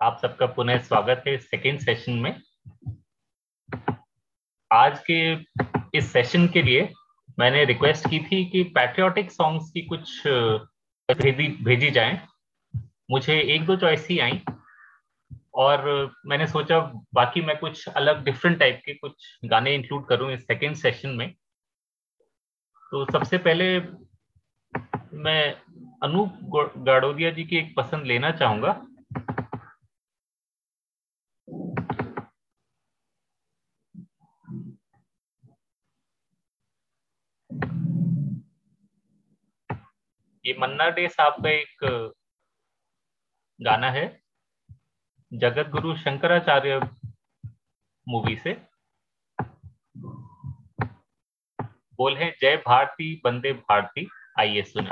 आप सबका पुनः स्वागत है सेकेंड सेशन में। आज के इस सेशन के लिए मैंने रिक्वेस्ट की थी कि पैट्रियोटिक सॉन्ग्स की कुछ भेजी भेजी जाए। मुझे एक दो चॉइस ही आई और मैंने सोचा बाकी मैं कुछ अलग डिफरेंट टाइप के कुछ गाने इंक्लूड करूँ इस सेकेंड सेशन में। तो सबसे पहले मैं अनूप गाड़ोदिया जी की एक पसंद लेना चाहूँगा। ये मन्ना डे साहब का एक गाना है जगत गुरु शंकराचार्य मूवी से। बोल है, जय भारती, बंदे भारती, आइए सुने।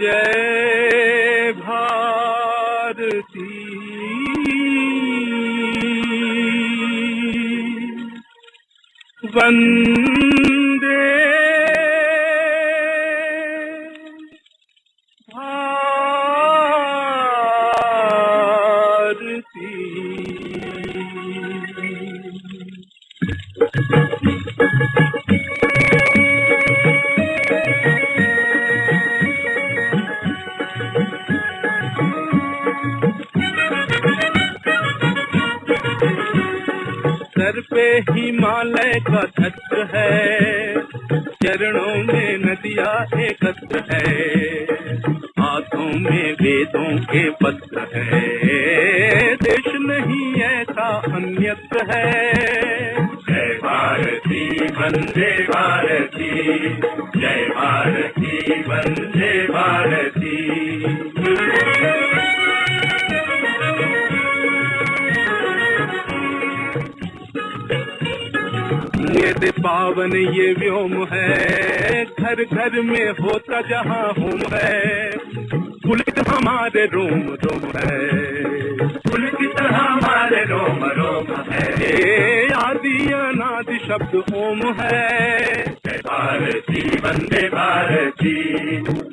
जय भारती वंदे वंदे भारती। पावन, ये व्योम है। घर घर में होता जहाँ होम है। पुलिस हमारे रोम रोम है। पुलिस हमारे रोम रोम है। आदि अनादि शब्द ओम है। भारती वंदे भारती।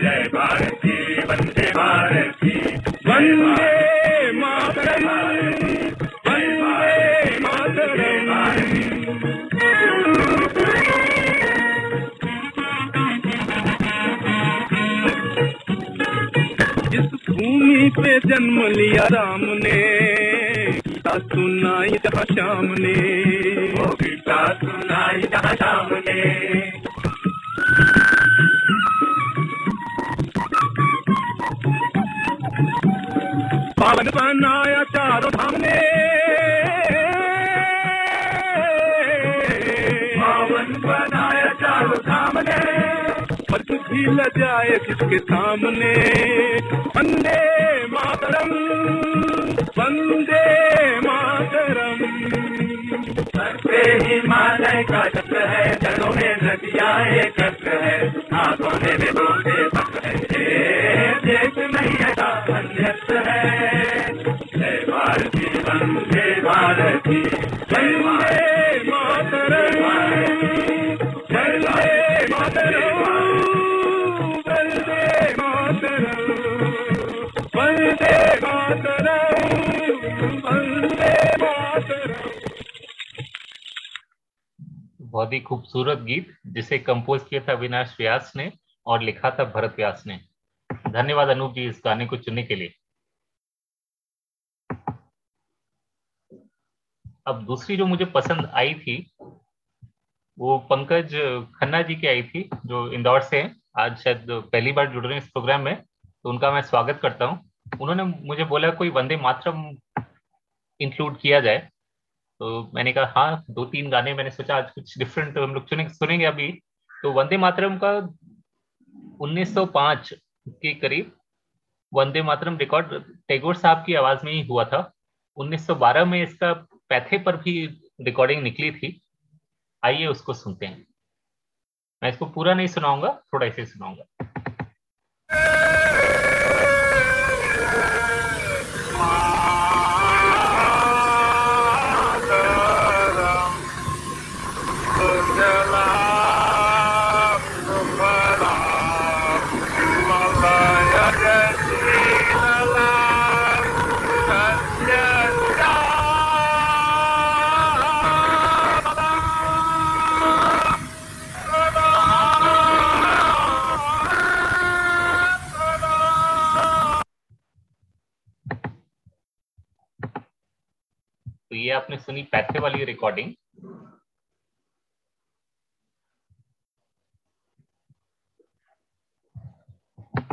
जय भारती वंदे भारती। वंदे मातरम। वंदे मातरम जिस भूमि पे जन्म लिया राम ने गीता सुनाई जहाँ श्याम ने। वो गीता सुनाई जहाँ श्याम ने। पावन बनाया चारों धाम ने पावन बनाया चारों धाम ने पद भी ल जाए किसके सामने? वंदे मातरम वंदे मातरम। सर पे हिमालय का चक्र है जलों में नदियाँ एकत्र है, हाथों में से पत्र है। देश ऐसा अन्यत्र है। जय भारती, वंदे भारती। वंदे मातरम वंदे मातरम वंदे मातरम वंदे मातरम बहुत ही खूबसूरत गीत, जिसे कंपोज किया था अविनाश व्यास ने और लिखा था भरत व्यास ने। धन्यवाद अनूप जी इस गाने को चुनने के लिए। अब दूसरी जो मुझे पसंद आई थी, वो पंकज खन्ना जी की आई थी, जो इंदौर से हैं। आज शायद पहली बार जुड़ रहे हैं इस प्रोग्राम में तो उनका मैं स्वागत करता हूँ। उन्होंने मुझे बोला, कोई वंदे मातरम इंक्लूड किया जाए। तो मैंने कहा हाँ दो तीन गाने मैंने सोचा, आज कुछ डिफरेंट हम लोग सुनेंगे अभी। तो वंदे मातरम का 1905 के करीब वंदे मातरम रिकॉर्ड टैगोर साहब की आवाज़ में ही हुआ था। 1912 में इसका पैथे पर भी रिकॉर्डिंग निकली थी। आइए उसको सुनते हैं। मैं इसको पूरा नहीं सुनाऊँगा, थोड़ा ऐसे सुनाऊँगा। आपने सुनी पैथे वाली रिकॉर्डिंग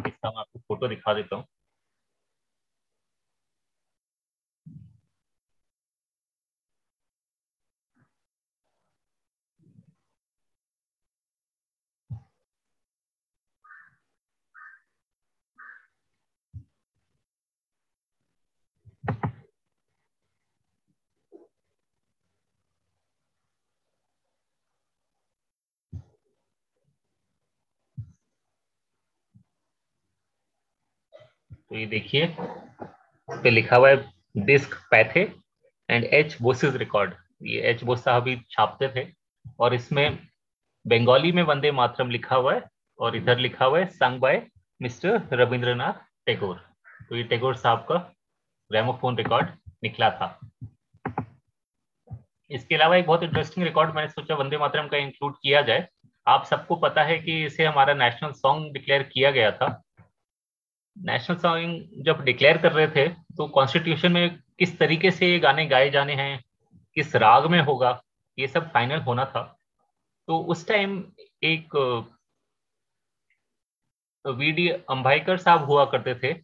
इसका मैं आपको फ़ोटो दिखा देता हूँ। तो ये देखिए पे लिखा हुआ है disc Pathe and H Bose's record ये एच बोस साहब ही छापते थे। और इसमें बंगाली में वंदे मातरम लिखा हुआ है और इधर लिखा हुआ है, sung by mister Rabindranath Tagore. तो ये टैगोर साहब का रेमोफोन रिकॉर्ड निकला था। इसके अलावा एक बहुत इंटरेस्टिंग रिकॉर्ड मैंने सोचा वंदे मातरम का इंक्लूड किया जाए। आप सबको पता है कि इसे हमारा नेशनल सॉन्ग डिक्लेयर किया गया था। नेशनल सॉन्ग जब डिक्लेयर कर रहे थे तो कॉन्स्टिट्यूशन में किस तरीके से ये गाने गाए जाने हैं, किस राग में होगा, ये सब फाइनल होना था। तो उस टाइम एक वी डी अंबाइकर साहब हुआ करते थे।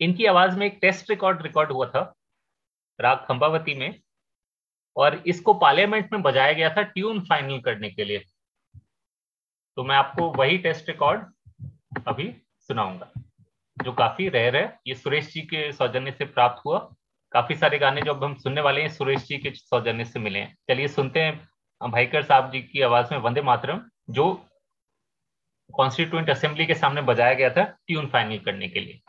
इनकी आवाज़ में एक टेस्ट रिकॉर्ड रिकॉर्ड हुआ था, राग खंबावती में। और इसको पार्लियामेंट में बजाया गया था ट्यून फाइनल करने के लिए। तो मैं आपको वही टेस्ट रिकॉर्ड अभी सुनाऊँगा। जो काफ़ी रेयर है, ये सुरेश जी के सौजन्य से प्राप्त हुआ। काफ़ी सारे गाने जो अब हम सुनने वाले हैं, सुरेश जी के सौजन्य से मिले हैं। चलिए सुनते हैं भाईकर साहब जी की आवाज़ में वंदे मातरम, जो कॉन्स्टिट्यूंट असेंबली के सामने बजाया गया था ट्यून फाइनल करने के लिए।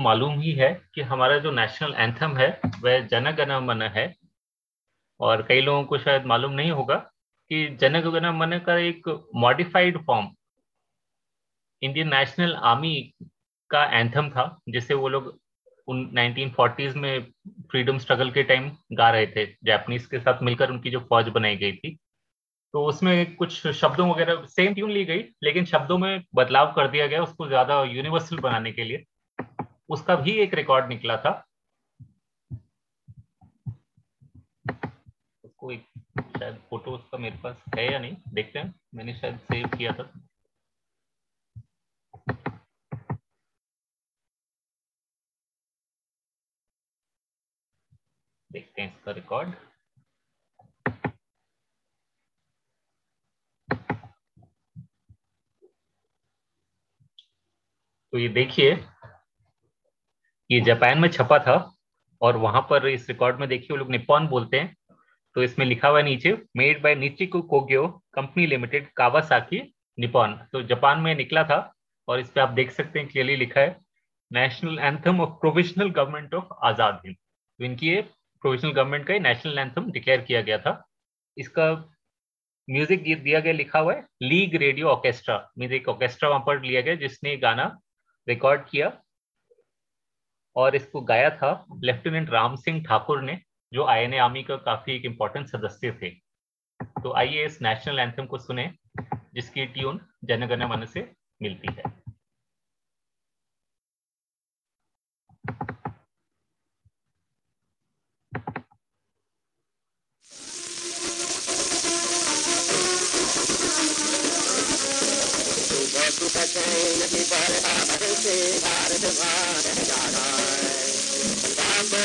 मालूम ही है कि हमारा जो नेशनल एंथम है, वह जन गण मन है। और कई लोगों को शायद मालूम नहीं होगा कि जन गण मन का एक modified form Indian national army का एंथम था, जिसे वो लोग उन 1940s में फ्रीडम स्ट्रगल के टाइम गा रहे थे। जापानीज के साथ मिलकर उनकी जो फौज बनाई गई थी। तो उसमें कुछ शब्दों वगैरह सेम ट्यून ली गई, लेकिन शब्दों में बदलाव कर दिया गया उसको ज़्यादा यूनिवर्सल बनाने के लिए। उसका भी एक रिकॉर्ड निकला था। उसको एक शायद फ़ोटो उसका मेरे पास है या नहीं, देखते हैं। मैंने शायद सेव किया था। देखते हैं इसका रिकॉर्ड तो ये देखिए ये जापान में छपा था और वहाँ पर इस रिकॉर्ड में देखिए वो लोग निपॉन बोलते हैं। तो इसमें लिखा हुआ नीचे made by Nichiku Kogyo company limited Kawasaki Nippon तो जापान में निकला था और इस पर आप देख सकते हैं क्लियरली लिखा है national anthem of provisional government of Azad Hind तो इनकी ये प्रोविजनल गवर्नमेंट का नेशनल एंथम डिक्लेयर किया गया था। इसका म्यूज़िक दिया गया, लिखा हुआ है लीग रेडियो ऑर्केस्ट्रा मीन एक ऑर्केस्ट्रा वहाँ पर लिया गया जिसने गाना रिकॉर्ड किया। और इसको गाया था लेफ्टिनेंट राम सिंह ठाकुर ने, जो आई एन आर्मी का काफ़ी एक इम्पोर्टेंट सदस्य थे। तो आइए इस नेशनल एंथम को सुने, जिसकी ट्यून जनगण मन से मिलती है। सुख चैन से भारत भारत जागा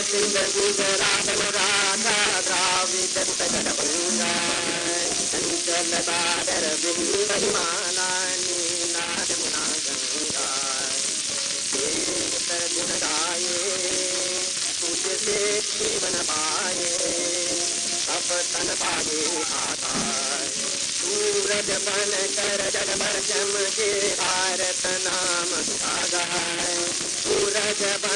सिंह गुजरात राधा द्राविड सकल भूँगा चंचल बादर बिंदु महिमाना नीलाद मुना गंगा गुण गाये तुझसे जीवन पाए अब तन पाए आधार सूरज बन कर जग चमके भारत नाम सुहागा है सूरज बन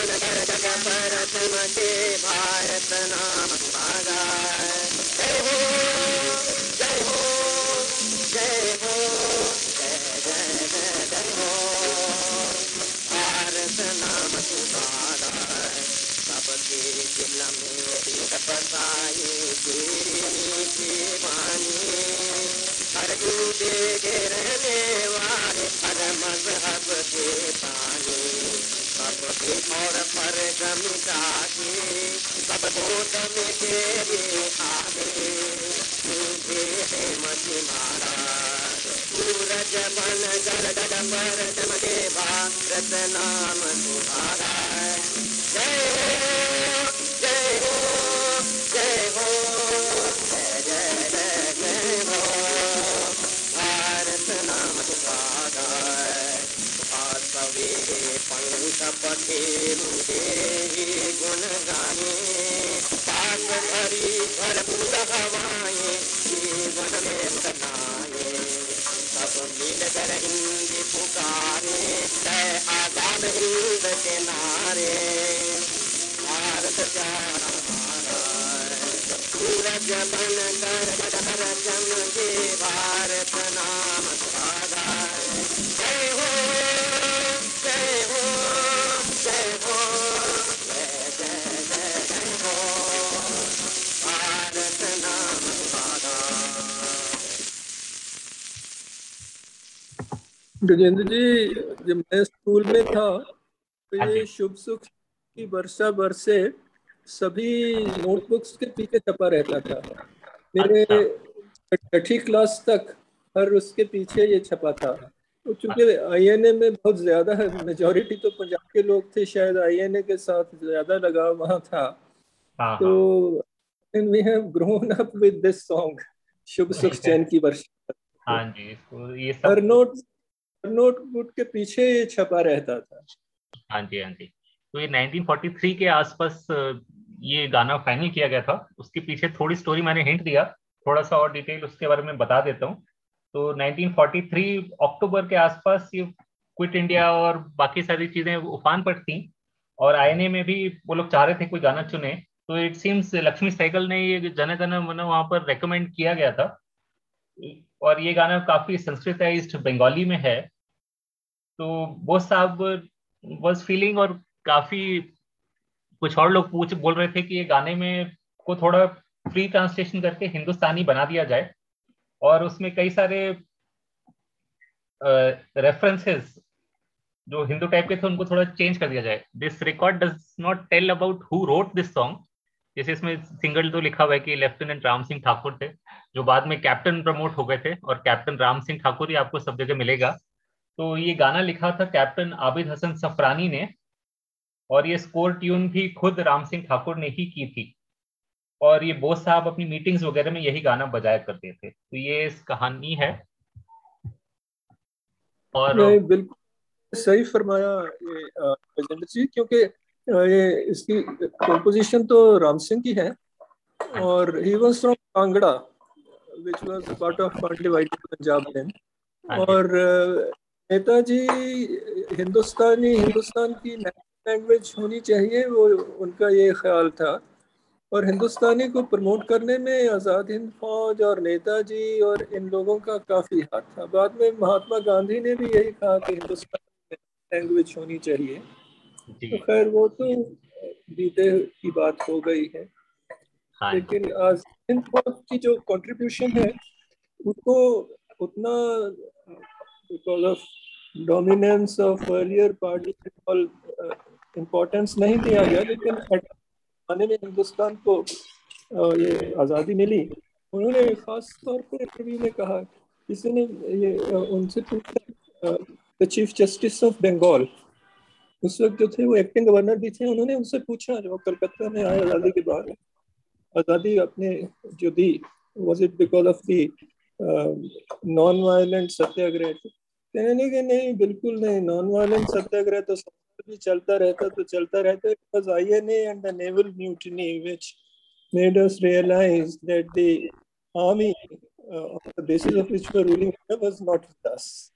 पर गमिता के सब गोद में तेरे आगे। तुझे मछमारा सूरज बन जल जग पर चमके भारत नाम बन कर जगहर चमके भारत नाम सुहागा जय हो जय हो जय हो जय जय जय जय हो भारत नाम सुहागा गजेंद्र जी जब मैं स्कूल में था तो हाँ ये शुभ सुख की वर्षा बरसे। सभी नोटबुक्स के पीछे छपा रहता था। मेरे छठी क्लास तक हर उसके पीछे ये छपा था। तो चूँकि आईएनए में बहुत ज़्यादा मेजोरिटी तो पंजाब के लोग थे शायद आईएनए के साथ ज़्यादा लगाव वहाँ था। हाँ तो we have grown up with this song शुभ सुख चैन की वर्षा। हाँ जी तो ये हर नोट हर नोटबुक के पीछे ये छपा रहता था। हाँ जी हाँ जी। तो ये 1943 के आसपास ये गाना फाइनल किया गया था। उसके पीछे थोड़ी स्टोरी मैंने हिंट दिया थोड़ा सा और डिटेल उसके बारे में बता देता हूँ। तो 1943 अक्टूबर के आसपास ये क्विट इंडिया और बाकी सारी चीज़ें उफान पर थी और आईएनए में भी वो लोग चाह रहे थे कोई गाना चुने। तो इट सीम्स लक्ष्मी सहगल ने ये जन गण मन वहाँ पर रेकमेंड किया गया था। और ये गाना काफ़ी संस्कृताइज्ड बंगाली में है। तो वो साहब वॉज़ फीलिंग और काफ़ी कुछ और लोग पूछ बोल रहे थे कि ये गाने में को थोड़ा फ्री ट्रांसलेशन करके हिंदुस्तानी बना दिया जाए। और उसमें कई सारे रेफरेंसेस uh, जो हिंदू टाइप के थे उनको थोड़ा चेंज कर दिया जाए। This record does not tell about who wrote this song जैसे इसमें सिंगल तो लिखा हुआ है कि लेफ्टिनेंट राम सिंह ठाकुर थे जो बाद में कैप्टन प्रमोट हो गए थे और कैप्टन राम सिंह ठाकुर ही आपको सब जगह मिलेगा। तो ये गाना लिखा था कैप्टन आबिद हसन सफरानी ने। और ये स्कोर ट्यून भी खुद राम सिंह ठाकुर ने ही की थी। और ये बोस साहब अपनी मीटिंग्स वगैरह में यही गाना बजाया करते थे। तो ये इस कहानी है। और बिल्कुल सही फरमाया ये जी क्योंकि ये इसकी कंपोजिशन तो राम सिंह की है। और he was from Kangra which was part of undivided Punjab then और नेताजी हिंदुस्तानी हिंदुस्तान की लैंग्वेज होनी चाहिए वो उनका ये ख्याल था। और हिंदुस्तानी को प्रमोट करने में आज़ाद हिंद फौज और नेताजी और इन लोगों का काफ़ी हाथ था। बाद में महात्मा गांधी ने भी यही कहा कि हिंदुस्तानी लैंग्वेज होनी चाहिए। तो खैर वो तो बीते की बात हो गई है। हाँ लेकिन आज हिंद फौज की जो कंट्रीब्यूशन है उसको उतना because of dominance of earlier party importance नहीं दिया गया, लेकिन जमाने में हिंदुस्तान को ये आज़ादी मिली। उन्होंने खास तौर पर इंटरव्यू में कहा किसी ने ये उनसे पूछा the chief justice of Bengal उस वक्त जो थे, वो एक्टिंग गवर्नर भी थे, उन्होंने उनसे पूछा जो कलकत्ता में आए आज़ादी के बाद। आज़ादी अपने जो दी was it because of the non violent satyagraha? कहने कि नहीं बिल्कुल नहीं नॉन वायलेंट सत्याग्रह तो भी चलता रहता तो चलता रहता because I N and the naval mutiny which made us realize that the army uh, on the basis of which we were ruling was not with us.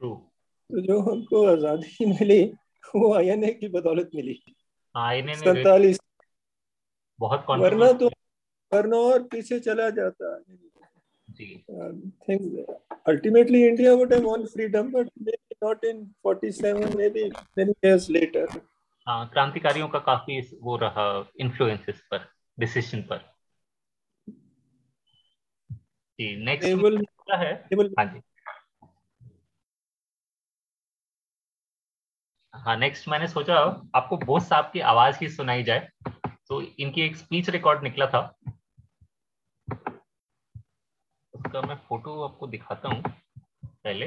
True. तो जो हमको आज़ादी मिली वो आईएनए की बदौलत मिली आईएनए ने सैतालीस बहुत वरना तो वरना और पीछे चला जाता जी। Think ultimately India would have won freedom, but maybe not in 47, maybe many years later. हाँ क्रांतिकारियों का काफ़ी वो रहा इन्फ्लुएंस इस पर डिसीज़न पर। जी नेक्स्ट है? हाँ जी। हाँ नेक्स्ट मैंने सोचा आपको बोस साहब की आवाज़ ही सुनाई जाए। तो इनकी एक स्पीच रिकॉर्ड निकला था। उसका मैं फ़ोटो आपको दिखाता हूँ पहले।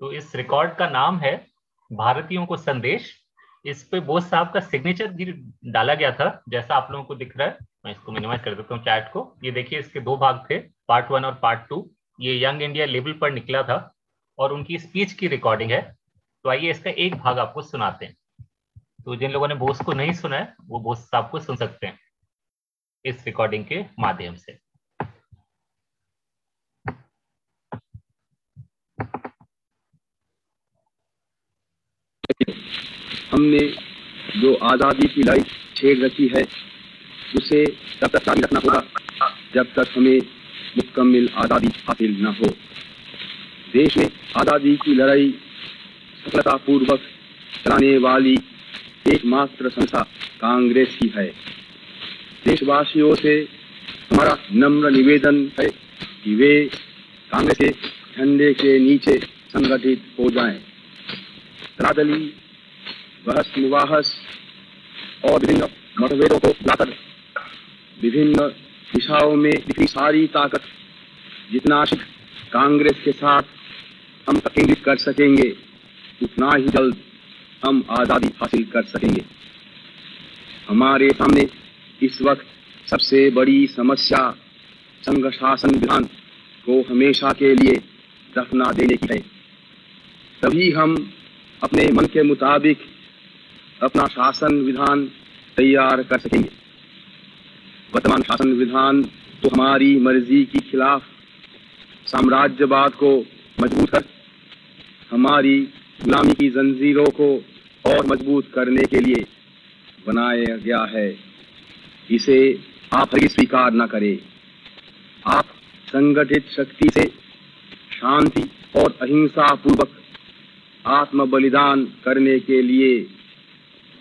तो इस रिकॉर्ड का नाम है भारतीयों को संदेश। इस पे बोस साहब का सिग्नेचर भी डाला गया था, जैसा आप लोगों को दिख रहा है। मैं इसको मिनिमाइज कर देता हूँ चैट को। ये देखिए, इसके दो भाग थे पार्ट वन और पार्ट टू ये यंग इंडिया लेवल पर निकला था और उनकी स्पीच की रिकॉर्डिंग है। तो आइए इसका एक भाग आपको सुनाते हैं। तो जिन लोगों ने बोस को नहीं सुना है, वो बोस साहब को सुन सकते हैं इस रिकॉर्डिंग के माध्यम से। हमने जो आज़ादी की लड़ाई छेड़ रखी है, उसे तब तक जारी रखना होगा जब तक हमें मुकम्मल आज़ादी हासिल न हो। देश में आज़ादी की लड़ाई सफलतापूर्वक चलाने वाली एकमात्र संस्था कांग्रेस ही है देशवासियों से हमारा नम्र निवेदन है कि वे कांग्रेस के झंडे के नीचे संगठित हो जाएँ। रादली बहस मुबाहस और विभिन्न मतभेदों को लाकर विभिन्न दिशाओं में इतनी सारी ताकत जितना कांग्रेस के साथ हम केंद्रित कर सकेंगे उतना ही जल्द हम आज़ादी हासिल कर सकेंगे। हमारे सामने इस वक्त सबसे बड़ी समस्या संघ शासन विधान को हमेशा के लिए दफना देने की है। तभी हम अपने मन के मुताबिक अपना शासन विधान तैयार कर सकेंगे। वर्तमान शासन विधान तो हमारी मर्ज़ी के खिलाफ साम्राज्यवाद को मज़बूत कर, हमारी गुलामी की जंजीरों को और मज़बूत करने के लिए बनाया गया है। इसे आप हरी स्वीकार न करें। आप संगठित शक्ति से शांति और अहिंसा पूर्वक आत्म बलिदान करने के लिए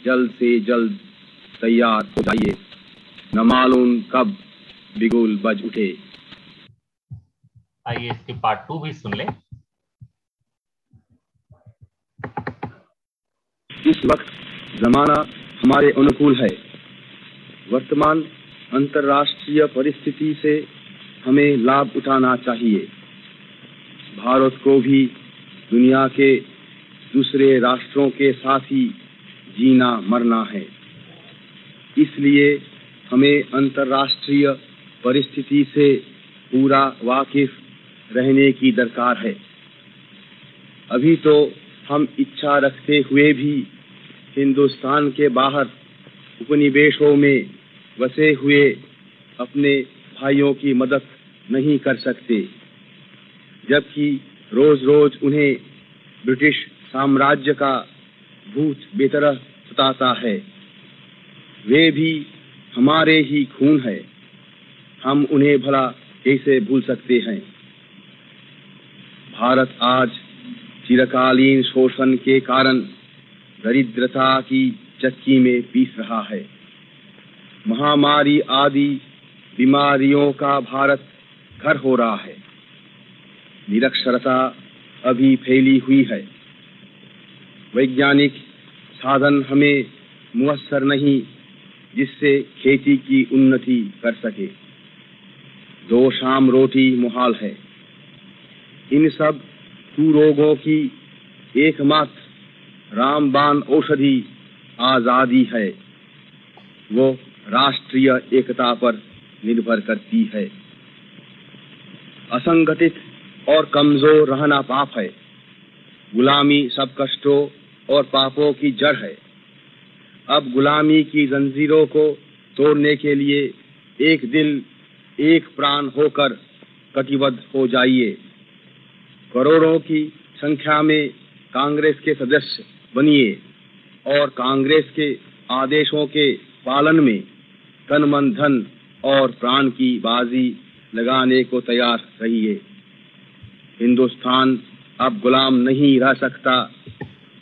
जल्द से जल्द तैयार हो जाइए। न मालूम कब बिगुल बज उठे। आइए इसके पार्ट टू भी सुन लें। इस वक्त जमाना हमारे अनुकूल है, वर्तमान अंतर्राष्ट्रीय परिस्थिति से हमें लाभ उठाना चाहिए। भारत को भी दुनिया के दूसरे राष्ट्रों के साथ ही जीना मरना है। इसलिए हमें अंतर्राष्ट्रीय परिस्थिति से पूरा वाकिफ रहने की दरकार है। अभी तो हम इच्छा रखते हुए भी हिंदुस्तान के बाहर उपनिवेशों में बसे हुए अपने भाइयों की मदद नहीं कर सकते, जबकि रोज रोज उन्हें ब्रिटिश साम्राज्य का भूत बेतरह सताता है। वे भी हमारे ही खून है। हम उन्हें भला कैसे भूल सकते हैं? भारत आज चिरकालीन शोषण के कारण दरिद्रता की चक्की में पीस रहा है। महामारी आदि बीमारियों का भारत घर हो रहा है। निरक्षरता अभी फैली हुई है। वैज्ञानिक साधन हमें मुयसर नहीं, जिससे खेती की उन्नति कर सके। दो शाम रोटी मुहाल है। इन सब कुरोगों की एकमात्र रामबान औषधि आज़ादी है। वो राष्ट्रीय एकता पर निर्भर करती है। असंगठित और कमज़ोर रहना पाप है। गुलामी सब कष्टों और पापों की जड़ है। अब गुलामी की जंजीरों को तोड़ने के लिए एक दिल, एक प्राण होकर कटिबद्ध हो जाइए। करोड़ों की संख्या में कांग्रेस के सदस्य बनिए। और कांग्रेस के आदेशों के पालन में तन मन धन और प्राण की बाजी लगाने को तैयार रहिए। हिंदुस्तान अब गुलाम नहीं रह सकता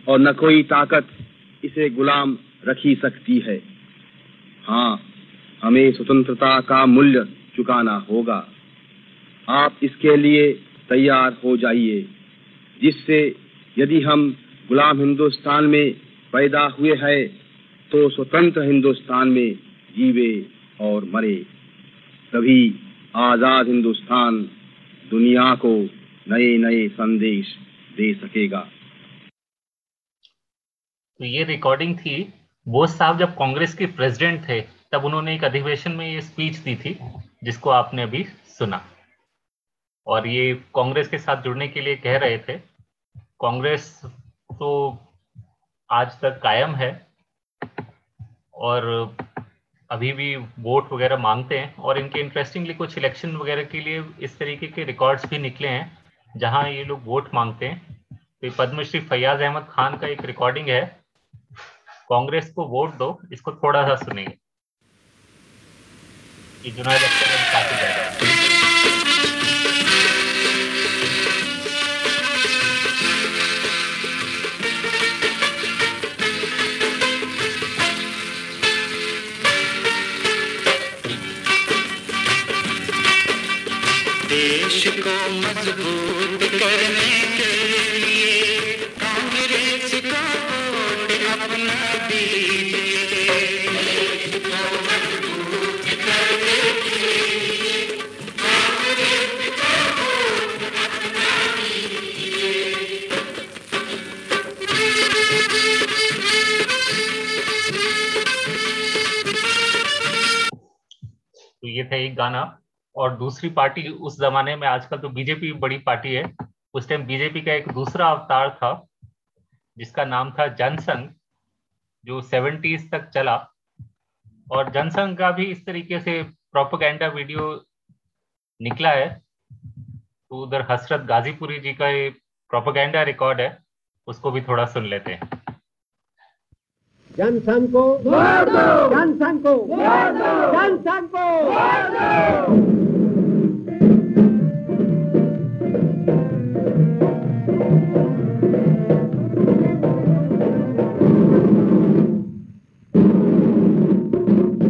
और न कोई ताकत इसे गुलाम रखी सकती है। हाँ हमें स्वतंत्रता का मूल्य चुकाना होगा। आप इसके लिए तैयार हो जाइए, जिससे यदि हम गुलाम हिंदुस्तान में पैदा हुए हैं तो स्वतंत्र हिंदुस्तान में जीवे और मरे। तभी आज़ाद हिंदुस्तान दुनिया को नए नए संदेश दे सकेगा। तो ये रिकॉर्डिंग थी। बोस साहब जब कांग्रेस के प्रेसिडेंट थे, तब उन्होंने एक अधिवेशन में ये स्पीच दी थी, जिसको आपने अभी सुना। और ये कांग्रेस के साथ जुड़ने के लिए कह रहे थे, कांग्रेस तो आज तक कायम है और अभी भी वोट वगैरह मांगते हैं और इनके इंटरेस्टिंगली कुछ इलेक्शन वगैरह के लिए इस तरीके के रिकॉर्ड्स भी निकले हैं, जहाँ ये लोग वोट मांगते हैं। तो पद्मश्री फैयाज अहमद खान का एक रिकॉर्डिंग है। कांग्रेस को वोट दो, इसको थोड़ा सा सुनेंगे ये जुनायद अख्तर काफ़ी ज़्यादा देश को मज़बूत करने के लिए कांग्रेस को वोट अपना दीजिए। तो ये था एक गाना। और दूसरी पार्टी उस जमाने में आजकल तो बीजेपी बड़ी पार्टी है। उस टाइम बीजेपी का एक दूसरा अवतार था, जिसका नाम था जनसंघ, जो सेवेंटीज तक चला। और जनसंघ का भी इस तरीके से प्रोपोगेंडा वीडियो निकला है। तो उधर हसरत गाजीपुरी जी का ये प्रोपोगेंडा रिकॉर्ड है, उसको भी थोड़ा सुन लेते हैं। जनसंघ को जनसंघ को जनसंघ को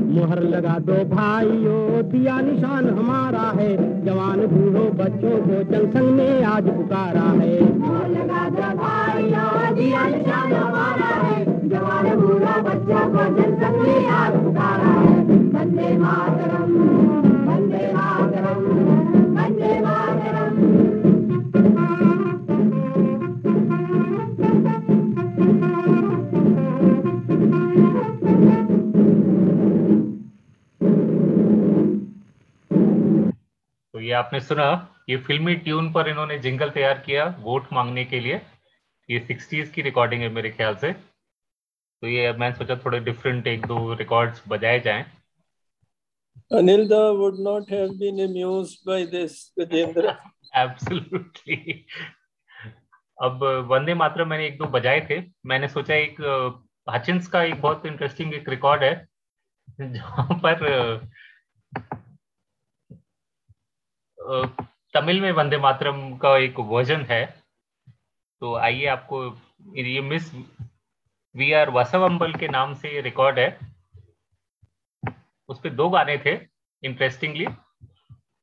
मुहर लगा दो भाइयों दिया निशान हमारा है। जवान बूढ़ों बच्चों को जनसंघ ने आज पुकारा है। मुहर लगा दो भाइयों दिया निशान हमारा है। बूढ़ा बच्चा है वंदे मातरम वंदे मातरम वंदे मातरम तो ये आपने सुना, ये फिल्मी ट्यून पर इन्होंने जिंगल तैयार किया वोट मांगने के लिए। ये सिक्सटीज की रिकॉर्डिंग है मेरे ख्याल से। तो ये मैं सोचा थोड़े डिफरेंट एक दो रिकॉर्ड्स बजाए जाएँ। Anilda would not have been amused by this, Gajendra. Absolutely अब वंदे मातरम मैंने एक दो बजाए थे। मैंने सोचा एक हचिंस का एक बहुत इंटरेस्टिंग एक रिकॉर्ड है जहाँ पर तमिल में वंदे मातरम का एक वर्जन है। तो आइए आपको ये मिस वी आर वसवंबल के नाम से रिकॉर्ड है। उस पर दो गाने थे इंटरेस्टिंगली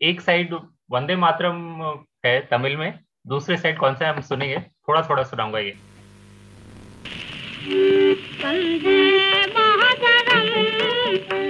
एक साइड वंदे मातरम है तमिल में, दूसरे साइड कौन सा हम सुनेंगे। थोड़ा थोड़ा सुनाऊँगा ये। वंदे मातरम्।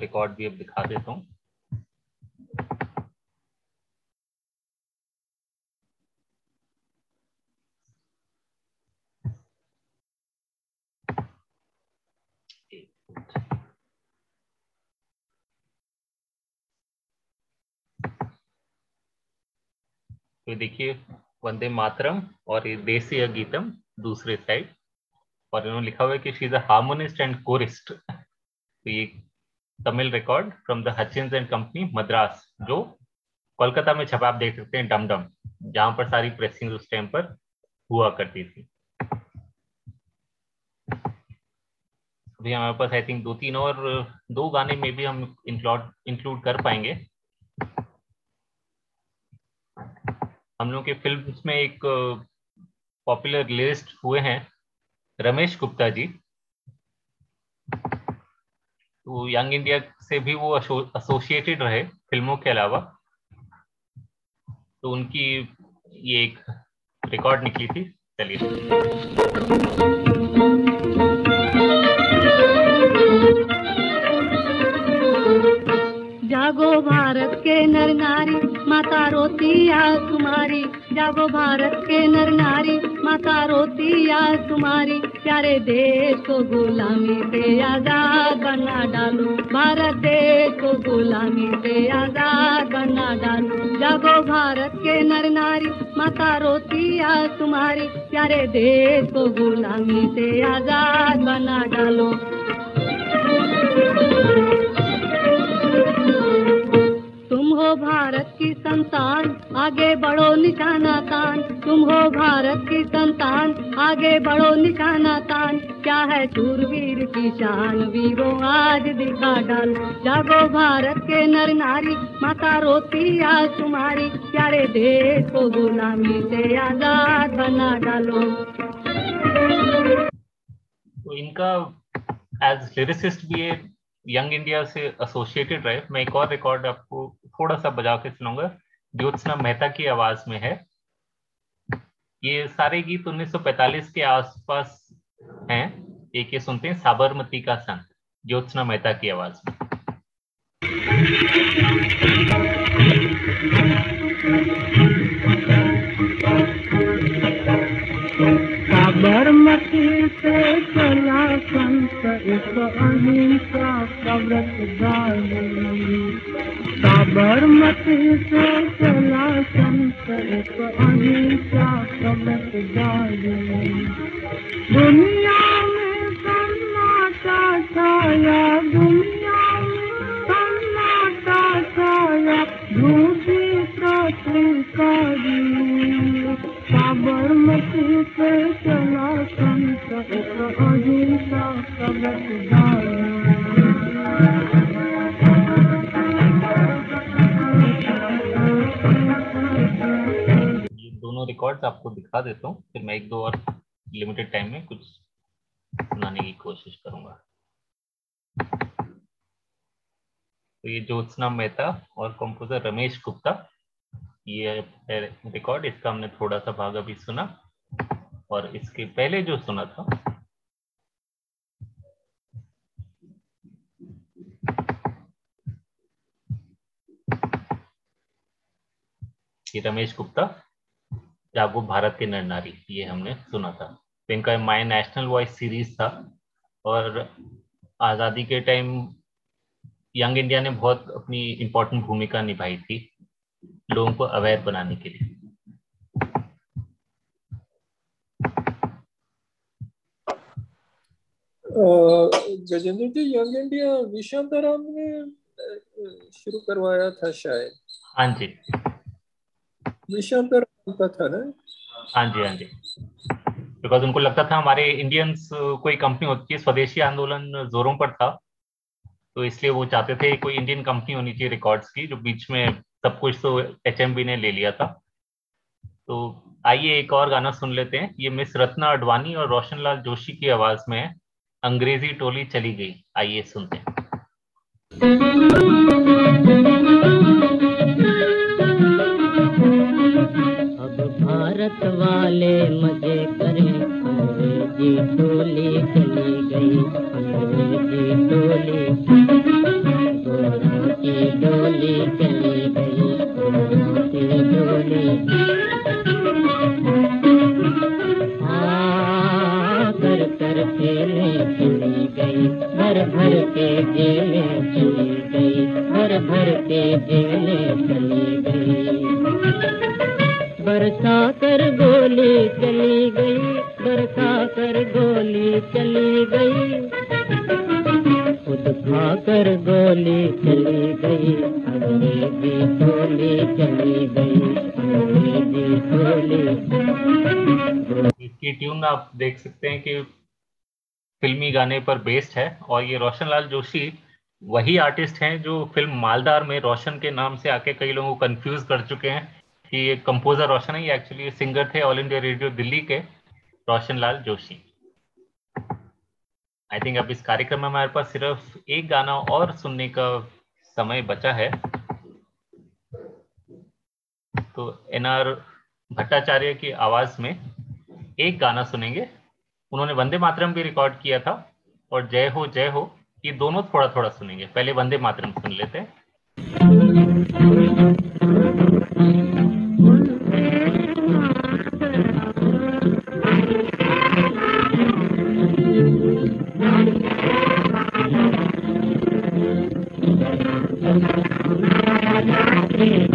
रिकॉर्ड भी अब दिखा देता हूँ। तो देखिए, वंदे मातरम और ये देसीय गीतम, दूसरे साइड और इन्होंने लिखा हुआ है कि she is a harmonist and chorist तो ये Tamil record from the Hutchins and company Madras जो कोलकाता में छपा आप देख सकते हैं डम डम जहाँ पर सारी प्रेसिंग उस टाइम पर हुआ करती थी। अभी हमारे पास आई थिंक दो तीन और, दो गाने में भी हम इंक्लूड इंक्लूड कर पाएँगे। हम लोग के फ़िल्म में एक पॉपुलर लिस्ट हुए हैं, रमेश गुप्ता जी। तो यंग इंडिया से भी वो एसोसिएटेड रहे फ़िल्मों के अलावा। तो उनकी ये एक रिकॉर्ड निकली थी, चलिए। जागो भारत के नर नारी, माता रोती आज तुम्हारी जागो भारत के नर नारी, माता रोती आज तुम्हारी प्यारे देश को गुलामी से आज़ाद बना डालो। भारत देश को गुलामी से आज़ाद बना डालो। जागो भारत के नर नारी, माता रोती आज तुम्हारी प्यारे देश को गुलामी से आज़ाद बना डालो। हो भारत की संतान, आगे बढ़ो निशाना तान। तुम हो भारत की संतान, आगे बढ़ो निशाना तान। क्या है शूरवीर की शान? वीरों आज दिखा डाल। जागो भारत के नर नारी, माता रोती आज तुम्हारी। प्यारे देश को गुलामी से आज़ाद बना डालो। तो इनका एज लिरिसिस्ट भी यंग इंडिया से एसोसिएटेड रहे। मैं एक और रिकॉर्ड आपको थोड़ा सा बजा के सुनाऊँगा ज्योत्सना मेहता की आवाज़ में है। ये सारे गीत 1945 के आसपास हैं। एक ये सुनते हैं, साबरमती का संत, ज्योत्सना मेहता की आवाज़ में। एक अहिंसा का साबरमती से चला संत का दुनिया में सन्नाटा छाया, दुनिया में सन्नाटा छाया झूठी प्रतिकारी ये दोनों रिकॉर्ड्स आपको दिखा देता हूँ। फिर मैं एक दो और लिमिटेड टाइम में कुछ सुनाने की कोशिश करूँगा। तो ये ज्योत्सना मेहता और कंपोजर रमेश गुप्ता ये रिकॉर्ड इसका हमने थोड़ा सा भाग अभी सुना। और इसके पहले जो सुना था, ये रमेश गुप्ता, जागो भारत के नर नारी, ये हमने सुना था। तो इनका माई नेशनल वॉइस सीरीज़ था। और आज़ादी के टाइम यंग इंडिया ने बहुत अपनी इम्पोर्टेंट भूमिका निभाई थी। लोगों को अवेयर बनाने के लिए। गजेंद्र जी यंग इंडिया विशांताराम ने शुरू करवाया था शायद। हाँ जी। विशांताराम का था ना? हाँ जी हाँ जी। बिकॉज़ उनको लगता था हमारे इंडियंस कोई कंपनी होती है स्वदेशी आंदोलन जोरों पर था। तो इसलिए वो चाहते थे कोई इंडियन कंपनी होनी चाहिए रिकॉर्ड्स की, जो बीच में सब कुछ तो एच ने ले लिया था। तो आइए एक और गाना सुन लेते हैं। ये मिस रत्ना अडवाणी और रोशन लाल जोशी की आवाज़ में अंग्रेज़ी टोली चली गई। आइए सुनते हैं। अब भारत वाले मज़े करें, अंग्रेज़ी टोली चली गई, अंग्रेज़ी टोली डोली चली गई गोरों की डोली। कर कर खेले चली गई, भर भर के जेले चली गई, भर भर के जेले चली गई। बरसा कर गोली चली गई बरसा कर गोली चली गई। खुद खा कर गोली चली गई। गोली चली गई, अंग्रेज़ी गोली इसकी ट्यून आप देख सकते हैं कि फिल्मी गाने पर बेस्ड है और ये रोशन लाल जोशी वही आर्टिस्ट हैं जो फ़िल्म मालदार में रोशन के नाम से आके कई लोगों को कंफ्यूज कर चुके हैं कि ये कंपोजर रोशन है, ये एक्चुअली सिंगर थे ऑल इंडिया रेडियो दिल्ली के रोशन लाल जोशी। आई थिंक अब इस कार्यक्रम में हमारे पास सिर्फ़ एक गाना और सुनने का समय बचा है। तो एन आर भट्टाचार्य की आवाज़ में एक गाना सुनेंगे। उन्होंने वंदे मातरम भी रिकॉर्ड किया था और जय हो जय हो, ये दोनों थोड़ा थोड़ा सुनेंगे। पहले वंदे मातरम सुन लेते हैं।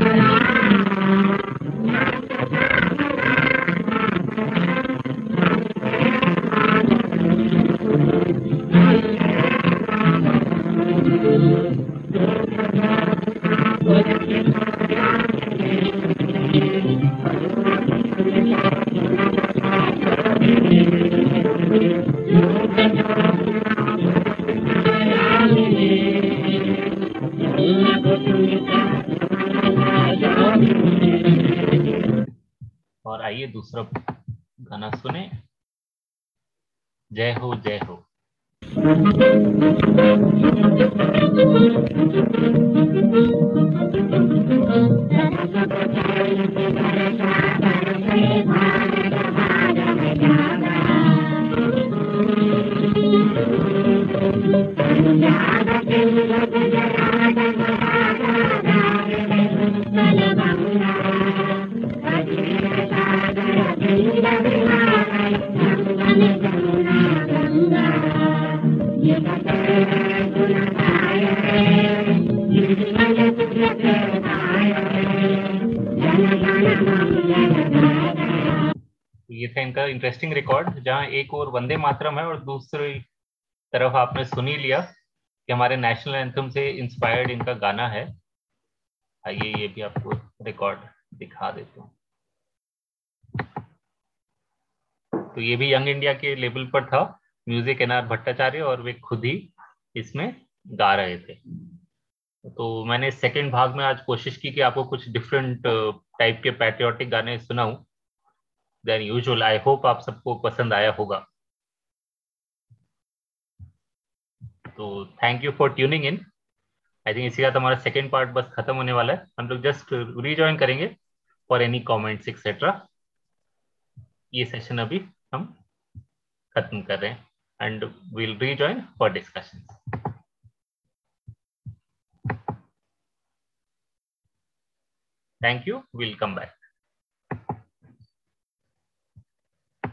और ये था इनका इंटरेस्टिंग रिकॉर्ड जहाँ एक और वंदे मातरम है और दूसरी तरफ़ आपने सुन लिया कि हमारे नेशनल एंथम से इंस्पायर्ड इनका गाना है। आइए ये भी आपको रिकॉर्ड दिखा देता हूँ। तो ये भी यंग इंडिया के लेवल पर था। म्यूज़िक एन आर भट्टाचार्य और वे खुद ही इसमें गा रहे थे। तो मैंने सेकंड भाग में आज कोशिश की कि आपको कुछ डिफरेंट टाइप के पैट्रियोटिक गाने सुनाऊं। देन यूजुअल आई होप आप सबको पसंद आया होगा। तो thank you for tuning in I think इसी का हमारा सेकेंड पार्ट बस खत्म होने वाला है। हम लोग जस्ट रीजॉइन करेंगे फॉर एनी कॉमेंट्स एक्सेट्रा ये सेशन अभी हम खत्म कर रहे हैं। And will rejoin for discussion thank you will come back